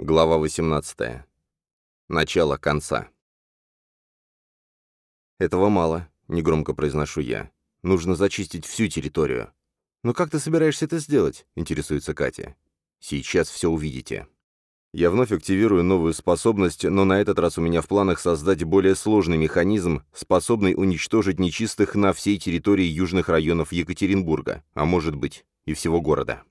Глава 18. Начало конца. «Этого мало», — негромко произношу я. «Нужно зачистить всю территорию». «Но как ты собираешься это сделать?» — интересуется Катя. «Сейчас все увидите». Я вновь активирую новую способность, но на этот раз у меня в планах создать более сложный механизм, способный уничтожить нечистых на всей территории южных районов Екатеринбурга, а может быть и всего города.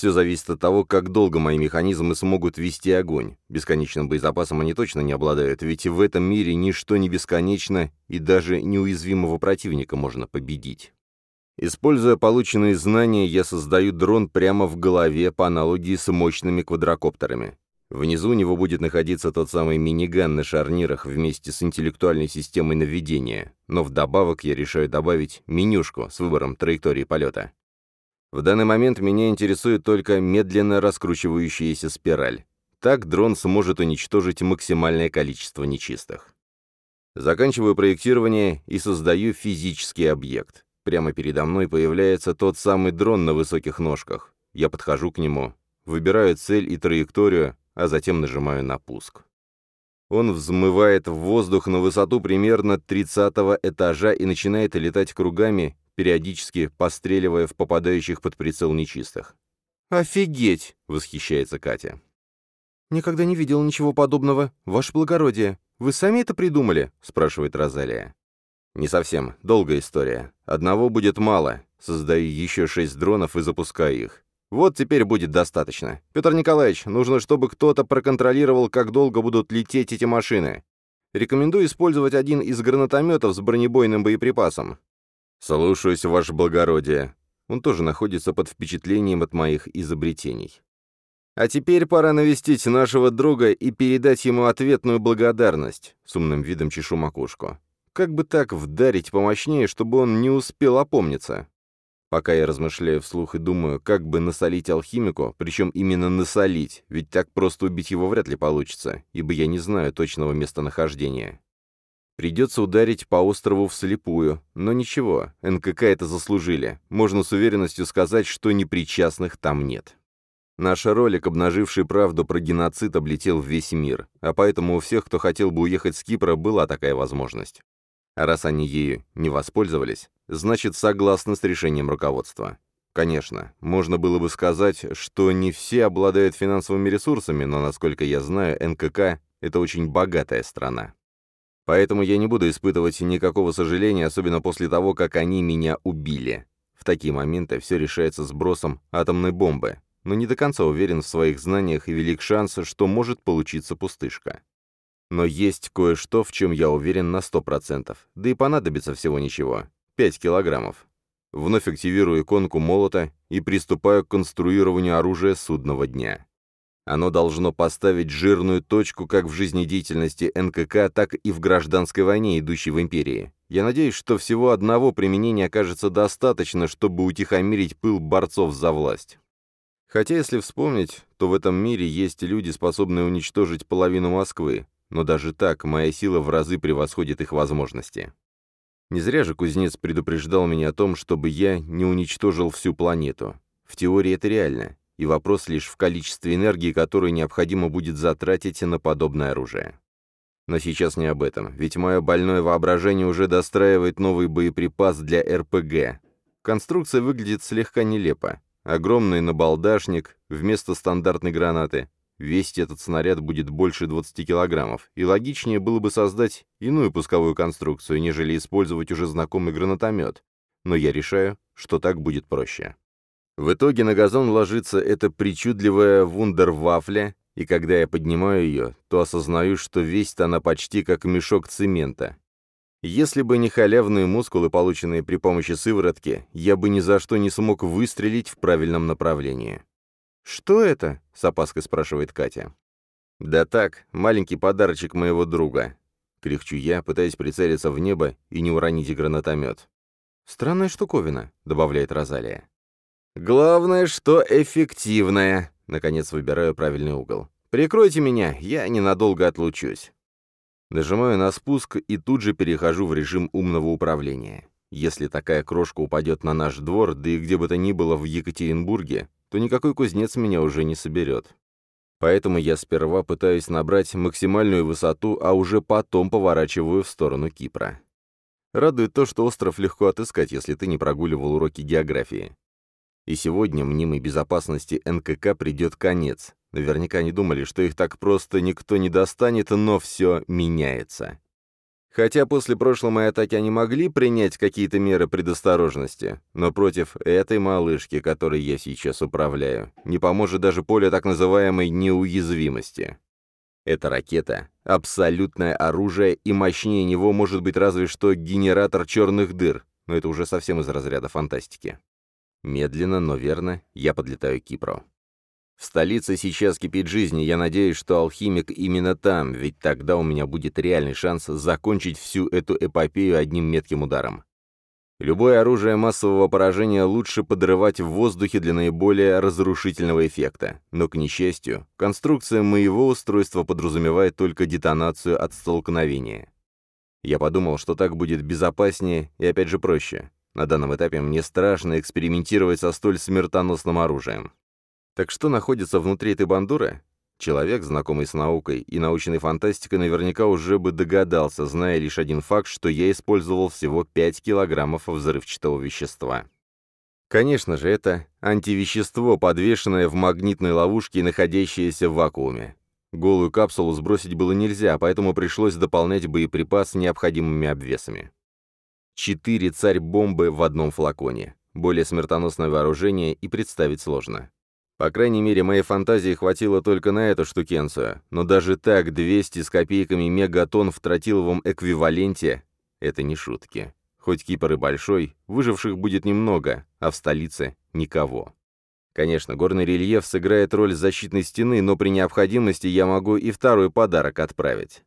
Все зависит от того, как долго мои механизмы смогут вести огонь. Бесконечным боезапасом они точно не обладают, ведь в этом мире ничто не бесконечно, и даже неуязвимого противника можно победить. Используя полученные знания, я создаю дрон прямо в голове по аналогии с мощными квадрокоптерами. Внизу у него будет находиться тот самый миниган на шарнирах вместе с интеллектуальной системой наведения, но вдобавок я решаю добавить менюшку с выбором траектории полета. В данный момент меня интересует только медленно раскручивающаяся спираль. Так дрон сможет уничтожить максимальное количество нечистых. Заканчиваю проектирование и создаю физический объект. Прямо передо мной появляется тот самый дрон на высоких ножках. Я подхожу к нему, выбираю цель и траекторию, а затем нажимаю на пуск. Он взмывает в воздух на высоту примерно 30 этажа и начинает летать кругами, периодически постреливая в попадающих под прицел нечистых. «Офигеть!» — восхищается Катя. «Никогда не видел ничего подобного. Ваше благородие, вы сами это придумали?» — спрашивает Розалия. «Не совсем. Долгая история. Одного будет мало. Создаю еще шесть дронов и запускаю их. Вот теперь будет достаточно. Петр Николаевич, нужно, чтобы кто-то проконтролировал, как долго будут лететь эти машины. Рекомендую использовать один из гранатометов с бронебойным боеприпасом. «Слушаюсь, ваше благородие». Он тоже находится под впечатлением от моих изобретений. «А теперь пора навестить нашего друга и передать ему ответную благодарность», — с умным видом чешу макушку. «Как бы так вдарить помощнее, чтобы он не успел опомниться?» Пока я размышляю вслух и думаю, как бы насолить алхимику, причем именно насолить, ведь так просто убить его вряд ли получится, ибо я не знаю точного местонахождения. Придется ударить по острову вслепую, но ничего, НКК это заслужили. Можно с уверенностью сказать, что непричастных там нет. Наш ролик, обнаживший правду про геноцид, облетел в весь мир, а поэтому у всех, кто хотел бы уехать с Кипра, была такая возможность. А раз они ею не воспользовались, значит, согласны с решением руководства. Конечно, можно было бы сказать, что не все обладают финансовыми ресурсами, но, насколько я знаю, НКК — это очень богатая страна. Поэтому я не буду испытывать никакого сожаления, особенно после того, как они меня убили. В такие моменты все решается сбросом атомной бомбы, но не до конца уверен в своих знаниях и велик шанс, что может получиться пустышка. Но есть кое-что, в чем я уверен на сто процентов, да и понадобится всего ничего. 5 килограммов. Вновь активирую иконку молота и приступаю к конструированию оружия судного дня. Оно должно поставить жирную точку как в жизнедеятельности НКК, так и в гражданской войне, идущей в империи. Я надеюсь, что всего одного применения окажется достаточно, чтобы утихомирить пыл борцов за власть. Хотя, если вспомнить, то в этом мире есть люди, способные уничтожить половину Москвы, но даже так моя сила в разы превосходит их возможности. Не зря же кузнец предупреждал меня о том, чтобы я не уничтожил всю планету. В теории это реально и вопрос лишь в количестве энергии, которую необходимо будет затратить на подобное оружие. Но сейчас не об этом, ведь мое больное воображение уже достраивает новый боеприпас для РПГ. Конструкция выглядит слегка нелепо. Огромный набалдашник вместо стандартной гранаты. Весить этот снаряд будет больше 20 килограммов, и логичнее было бы создать иную пусковую конструкцию, нежели использовать уже знакомый гранатомет. Но я решаю, что так будет проще. В итоге на газон ложится эта причудливая вундервафля, и когда я поднимаю ее, то осознаю, что весит она почти как мешок цемента. Если бы не халявные мускулы, полученные при помощи сыворотки, я бы ни за что не смог выстрелить в правильном направлении. «Что это?» — с опаской спрашивает Катя. «Да так, маленький подарочек моего друга», — кряхчу я, пытаясь прицелиться в небо и не уронить гранатомет. «Странная штуковина», — добавляет Розалия. «Главное, что эффективное!» Наконец выбираю правильный угол. «Прикройте меня, я ненадолго отлучусь». Нажимаю на спуск и тут же перехожу в режим умного управления. Если такая крошка упадет на наш двор, да и где бы то ни было в Екатеринбурге, то никакой кузнец меня уже не соберет. Поэтому я сперва пытаюсь набрать максимальную высоту, а уже потом поворачиваю в сторону Кипра. Радует то, что остров легко отыскать, если ты не прогуливал уроки географии. И сегодня мнимой безопасности НКК придет конец. Наверняка не думали, что их так просто никто не достанет, но все меняется. Хотя после прошлой моей атаки они могли принять какие-то меры предосторожности, но против этой малышки, которой я сейчас управляю, не поможет даже поле так называемой неуязвимости. Эта ракета — абсолютное оружие, и мощнее него может быть разве что генератор черных дыр, но это уже совсем из разряда фантастики. Медленно, но верно, я подлетаю к Кипру. В столице сейчас кипит жизнь, и я надеюсь, что алхимик именно там, ведь тогда у меня будет реальный шанс закончить всю эту эпопею одним метким ударом. Любое оружие массового поражения лучше подрывать в воздухе для наиболее разрушительного эффекта. Но, к несчастью, конструкция моего устройства подразумевает только детонацию от столкновения. Я подумал, что так будет безопаснее и опять же проще. На данном этапе мне страшно экспериментировать со столь смертоносным оружием. Так что находится внутри этой бандуры? Человек, знакомый с наукой и научной фантастикой, наверняка уже бы догадался, зная лишь один факт, что я использовал всего 5 килограммов взрывчатого вещества. Конечно же, это антивещество, подвешенное в магнитной ловушке и находящееся в вакууме. Голую капсулу сбросить было нельзя, поэтому пришлось дополнять боеприпас необходимыми обвесами. Четыре царь-бомбы в одном флаконе. Более смертоносное вооружение и представить сложно. По крайней мере, моей фантазии хватило только на эту штукенцию, но даже так 200 с копейками мегатонн в тротиловом эквиваленте — это не шутки. Хоть Кипр и большой, выживших будет немного, а в столице — никого. Конечно, горный рельеф сыграет роль защитной стены, но при необходимости я могу и второй подарок отправить.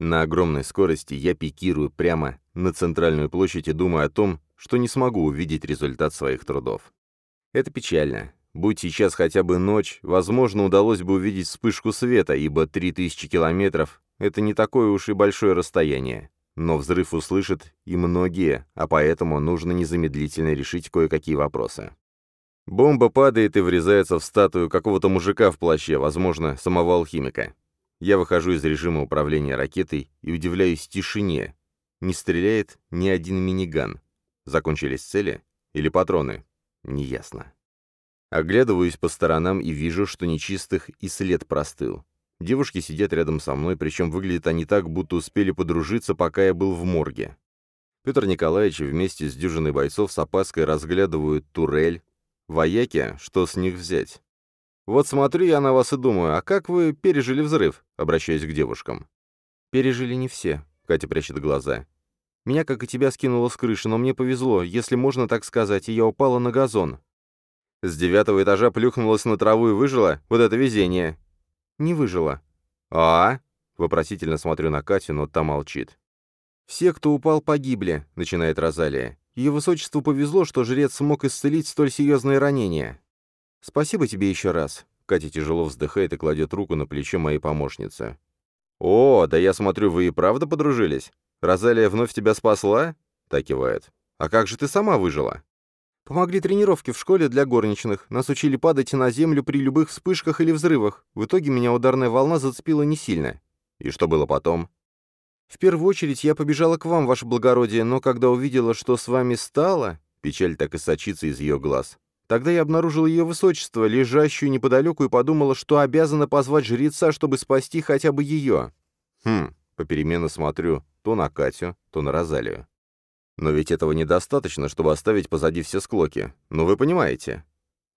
На огромной скорости я пикирую прямо на центральную площадь и думаю о том, что не смогу увидеть результат своих трудов. Это печально, Будь сейчас хотя бы ночь, возможно, удалось бы увидеть вспышку света, ибо 3000 километров — это не такое уж и большое расстояние. Но взрыв услышат и многие, а поэтому нужно незамедлительно решить кое-какие вопросы. Бомба падает и врезается в статую какого-то мужика в плаще, возможно, самого алхимика. Я выхожу из режима управления ракетой и удивляюсь тишине. Не стреляет ни один миниган. Закончились цели? Или патроны? Неясно. Оглядываюсь по сторонам и вижу, что нечистых и след простыл. Девушки сидят рядом со мной, причем выглядят они так, будто успели подружиться, пока я был в морге. Петр Николаевич вместе с дюжиной бойцов с опаской разглядывают турель. Вояки, что с них взять? «Вот смотрю я на вас и думаю, а как вы пережили взрыв?» Обращаюсь к девушкам. «Пережили не все», — Катя прячет глаза. «Меня, как и тебя, скинуло с крыши, но мне повезло, если можно так сказать, и я упала на газон. С девятого этажа плюхнулась на траву и выжила? Вот это везение!» «Не выжила». «А?» — вопросительно смотрю на Катю, но та молчит. «Все, кто упал, погибли», — начинает Розалия. «Ее высочеству повезло, что жрец смог исцелить столь серьезные ранения». «Спасибо тебе еще раз». Катя тяжело вздыхает и кладет руку на плечо моей помощницы. «О, да я смотрю, вы и правда подружились? Розалия вновь тебя спасла?» — так кивает. «А как же ты сама выжила?» Помогли тренировки в школе для горничных. Нас учили падать на землю при любых вспышках или взрывах. В итоге меня ударная волна зацепила не сильно. И что было потом? В первую очередь я побежала к вам, ваше благородие, но когда увидела, что с вами стало... Печаль так и сочится из ее глаз. Тогда я обнаружила ее высочество, лежащую неподалеку, и подумала, что обязана позвать жреца, чтобы спасти хотя бы ее. Хм, попеременно смотрю то на Катю, то на Розалию. Но ведь этого недостаточно, чтобы оставить позади все склоки. Ну вы понимаете.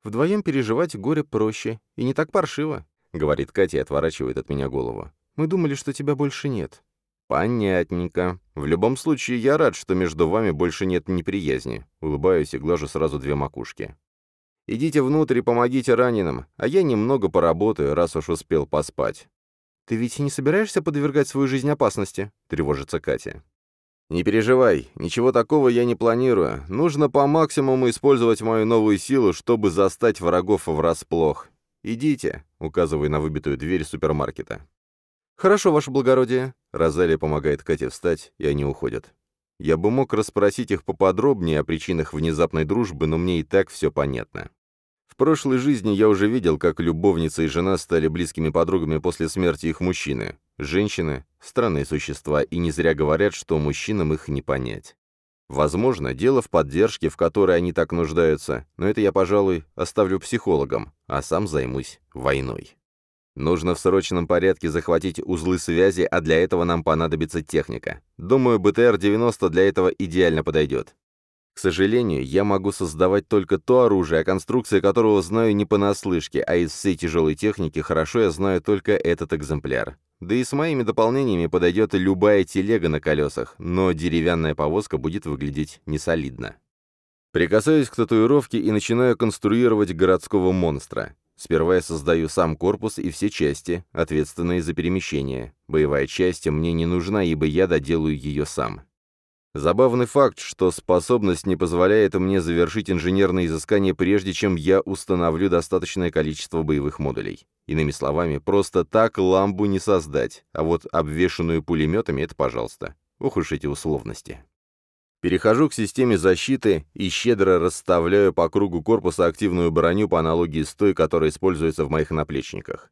Вдвоем переживать горе проще, и не так паршиво, — говорит Катя и отворачивает от меня голову. Мы думали, что тебя больше нет. Понятненько. В любом случае, я рад, что между вами больше нет неприязни. Улыбаюсь и глажу сразу две макушки. Идите внутрь и помогите раненым, а я немного поработаю, раз уж успел поспать. «Ты ведь не собираешься подвергать свою жизнь опасности?» — тревожится Катя. «Не переживай, ничего такого я не планирую. Нужно по максимуму использовать мою новую силу, чтобы застать врагов врасплох. Идите», — указывая на выбитую дверь супермаркета. «Хорошо, ваше благородие». Розалия помогает Кате встать, и они уходят. Я бы мог расспросить их поподробнее о причинах внезапной дружбы, но мне и так все понятно. В прошлой жизни я уже видел, как любовница и жена стали близкими подругами после смерти их мужчины. Женщины — странные существа, и не зря говорят, что мужчинам их не понять. Возможно, дело в поддержке, в которой они так нуждаются, но это я, пожалуй, оставлю психологам, а сам займусь войной. Нужно в срочном порядке захватить узлы связи, а для этого нам понадобится техника. Думаю, БТР-90 для этого идеально подойдет. К сожалению, я могу создавать только то оружие, о конструкции которого знаю не понаслышке, а из всей тяжелой техники хорошо я знаю только этот экземпляр. Да и с моими дополнениями подойдет любая телега на колесах, но деревянная повозка будет выглядеть несолидно. Прикасаюсь к татуировке и начинаю конструировать городского монстра. Сперва я создаю сам корпус и все части, ответственные за перемещение. Боевая часть мне не нужна, ибо я доделаю ее сам. Забавный факт, что способность не позволяет мне завершить инженерное изыскание прежде, чем я установлю достаточное количество боевых модулей. Иными словами, просто так ламбу не создать, а вот обвешанную пулеметами — это пожалуйста. Ох уж эти условности. Перехожу к системе защиты и щедро расставляю по кругу корпуса активную броню по аналогии с той, которая используется в моих наплечниках.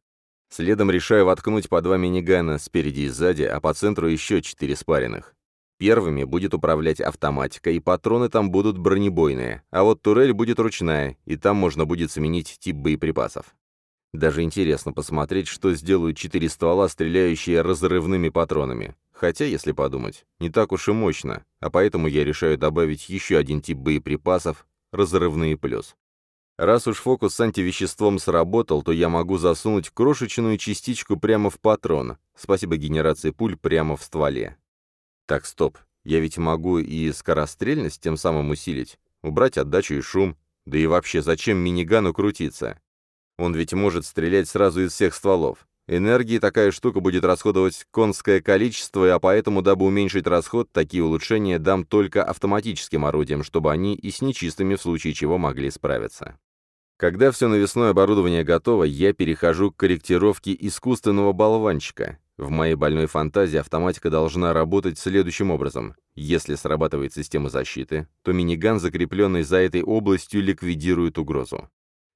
Следом решаю воткнуть по два минигана спереди и сзади, а по центру еще четыре спаренных. Первыми будет управлять автоматика, и патроны там будут бронебойные, а вот турель будет ручная, и там можно будет сменить тип боеприпасов. Даже интересно посмотреть, что сделают четыре ствола, стреляющие разрывными патронами. Хотя, если подумать, не так уж и мощно, а поэтому я решаю добавить еще один тип боеприпасов — разрывные плюс. Раз уж фокус с антивеществом сработал, то я могу засунуть крошечную частичку прямо в патрон, спасибо генерации пуль прямо в стволе. Так, стоп. Я ведь могу и скорострельность тем самым усилить, убрать отдачу и шум. Да и вообще, зачем минигану крутиться? Он ведь может стрелять сразу из всех стволов. Энергии такая штука будет расходовать конское количество, а поэтому, дабы уменьшить расход, такие улучшения дам только автоматическим орудиям, чтобы они и с нечистыми в случае чего могли справиться. Когда все навесное оборудование готово, я перехожу к корректировке искусственного болванчика. В моей больной фантазии автоматика должна работать следующим образом. Если срабатывает система защиты, то миниган, закрепленный за этой областью, ликвидирует угрозу.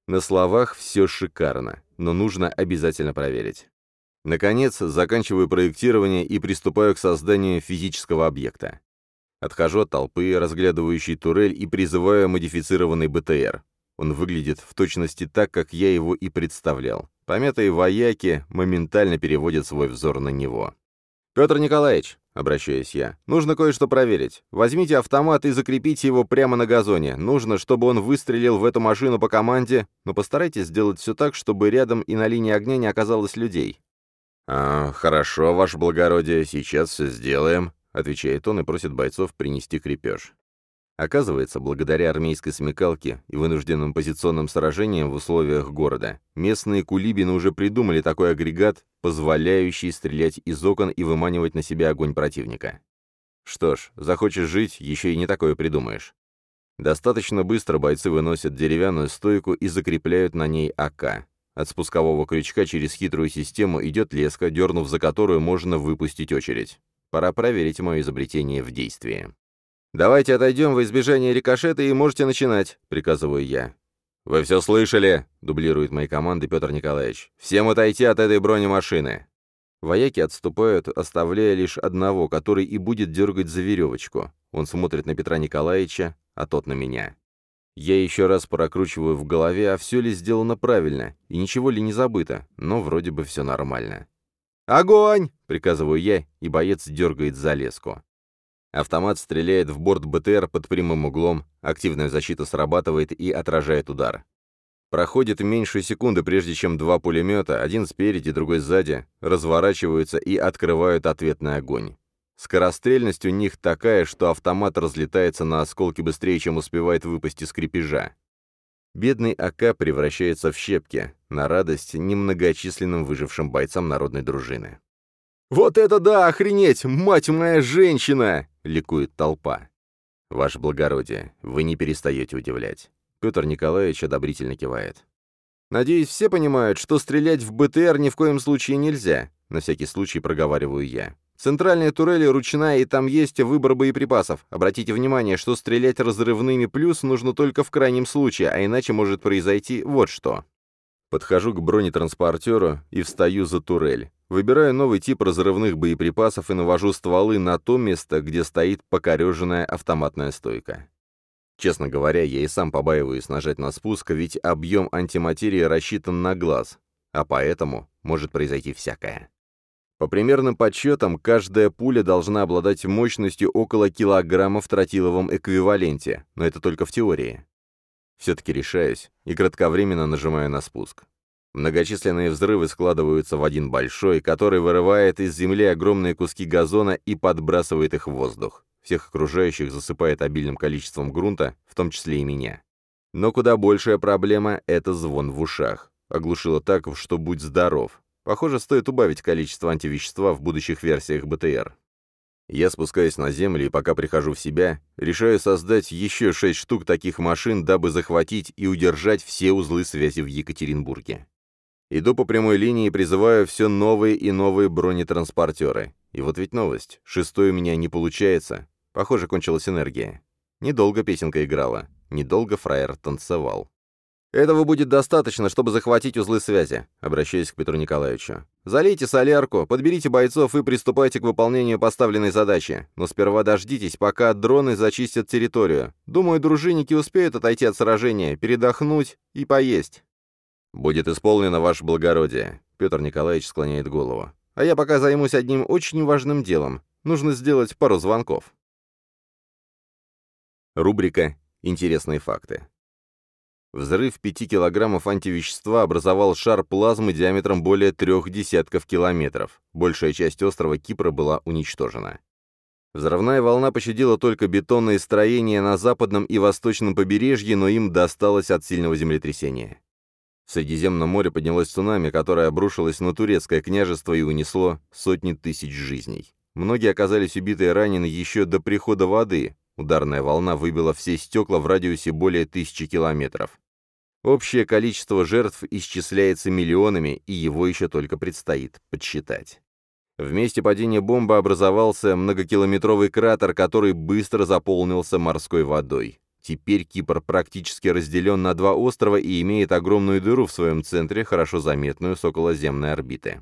На словах все шикарно, но нужно обязательно проверить. Наконец, заканчиваю проектирование и приступаю к созданию физического объекта. Отхожу от толпы, разглядывающей турель, и призываю модифицированный БТР. Он выглядит в точности так, как я его и представлял. Помятые вояки моментально переводят свой взор на него. «Петр Николаевич», — обращаюсь я, — «нужно кое-что проверить. Возьмите автомат и закрепите его прямо на газоне. Нужно, чтобы он выстрелил в эту машину по команде, но постарайтесь сделать все так, чтобы рядом и на линии огня не оказалось людей». «А, хорошо, ваше благородие, сейчас все сделаем», — отвечает он и просит бойцов принести крепеж. Оказывается, благодаря армейской смекалке и вынужденным позиционным сражениям в условиях города, местные кулибины уже придумали такой агрегат, позволяющий стрелять из окон и выманивать на себя огонь противника. Что ж, захочешь жить, еще и не такое придумаешь. Достаточно быстро бойцы выносят деревянную стойку и закрепляют на ней АК. От спускового крючка через хитрую систему идет леска, дернув за которую можно выпустить очередь. Пора проверить мое изобретение в действии. «Давайте отойдем в избежание рикошета и можете начинать», — приказываю я. «Вы все слышали?» — дублирует мои команды Петр Николаевич. «Всем отойти от этой бронемашины!» Вояки отступают, оставляя лишь одного, который и будет дергать за веревочку. Он смотрит на Петра Николаевича, а тот на меня. Я еще раз прокручиваю в голове, а все ли сделано правильно, и ничего ли не забыто, но вроде бы все нормально. «Огонь!» — приказываю я, и боец дергает за леску. Автомат стреляет в борт БТР под прямым углом, активная защита срабатывает и отражает удар. Проходит меньше секунды, прежде чем два пулемета, один спереди, другой сзади, разворачиваются и открывают ответный огонь. Скорострельность у них такая, что автомат разлетается на осколки быстрее, чем успевает выпасть из крепежа. Бедный АК превращается в щепки, на радость немногочисленным выжившим бойцам народной дружины. «Вот это да, охренеть! Мать моя женщина!» — ликует толпа. «Ваше благородие, вы не перестаете удивлять». Петр Николаевич одобрительно кивает. «Надеюсь, все понимают, что стрелять в БТР ни в коем случае нельзя», — на всякий случай проговариваю я. Центральная турель ручная, и там есть выбор боеприпасов. Обратите внимание, что стрелять разрывными плюс нужно только в крайнем случае, а иначе может произойти вот что. Подхожу к бронетранспортеру и встаю за турель. Выбираю новый тип разрывных боеприпасов и навожу стволы на то место, где стоит покореженная автоматная стойка. Честно говоря, я и сам побаиваюсь нажать на спуск, ведь объем антиматерии рассчитан на глаз, а поэтому может произойти всякое. По примерным подсчетам, каждая пуля должна обладать мощностью около килограмма в тротиловом эквиваленте, но это только в теории. Все-таки решаюсь и кратковременно нажимаю на спуск. Многочисленные взрывы складываются в один большой, который вырывает из земли огромные куски газона и подбрасывает их в воздух. Всех окружающих засыпает обильным количеством грунта, в том числе и меня. Но куда большая проблема — это звон в ушах. Оглушило так, что будь здоров. Похоже, стоит убавить количество антивещества в будущих версиях БТР. Я спускаюсь на землю и пока прихожу в себя, решаю создать еще шесть штук таких машин, дабы захватить и удержать все узлы связи в Екатеринбурге. Иду по прямой линии и призываю все новые и новые бронетранспортеры. И вот ведь новость. Шестой у меня не получается. Похоже, кончилась энергия. Недолго песенка играла. Недолго фраер танцевал. «Этого будет достаточно, чтобы захватить узлы связи», — обращаясь к Петру Николаевичу. «Залейте солярку, подберите бойцов и приступайте к выполнению поставленной задачи. Но сперва дождитесь, пока дроны зачистят территорию. Думаю, дружинники успеют отойти от сражения, передохнуть и поесть». «Будет исполнено, ваше благородие», — Петр Николаевич склоняет голову. «А я пока займусь одним очень важным делом. Нужно сделать пару звонков». Рубрика «Интересные факты». Взрыв 5 килограммов антивещества образовал шар плазмы диаметром более трех десятков километров. Большая часть острова Кипра была уничтожена. Взрывная волна пощадила только бетонные строения на западном и восточном побережье, но им досталось от сильного землетрясения. В Средиземном море поднялось цунами, которое обрушилось на турецкое княжество и унесло сотни тысяч жизней. Многие оказались убиты и ранены еще до прихода воды. Ударная волна выбила все стекла в радиусе более тысячи километров. Общее количество жертв исчисляется миллионами, и его еще только предстоит подсчитать. В месте падения бомбы образовался многокилометровый кратер, который быстро заполнился морской водой. Теперь Кипр практически разделен на два острова и имеет огромную дыру в своем центре, хорошо заметную с околоземной орбиты.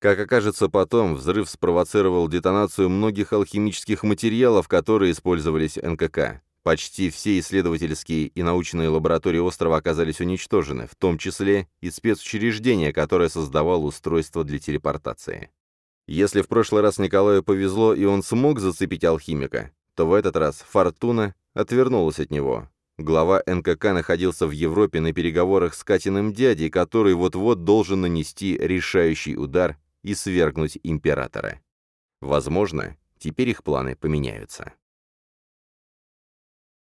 Как окажется потом, взрыв спровоцировал детонацию многих алхимических материалов, которые использовались НКК. Почти все исследовательские и научные лаборатории острова оказались уничтожены, в том числе и спецучреждение, которое создавало устройство для телепортации. Если в прошлый раз Николаю повезло и он смог зацепить алхимика, то в этот раз Фортуна отвернулась от него. Глава НКК находился в Европе на переговорах с Катиным дядей, который вот-вот должен нанести решающий удар и свергнуть императора. Возможно, теперь их планы поменяются.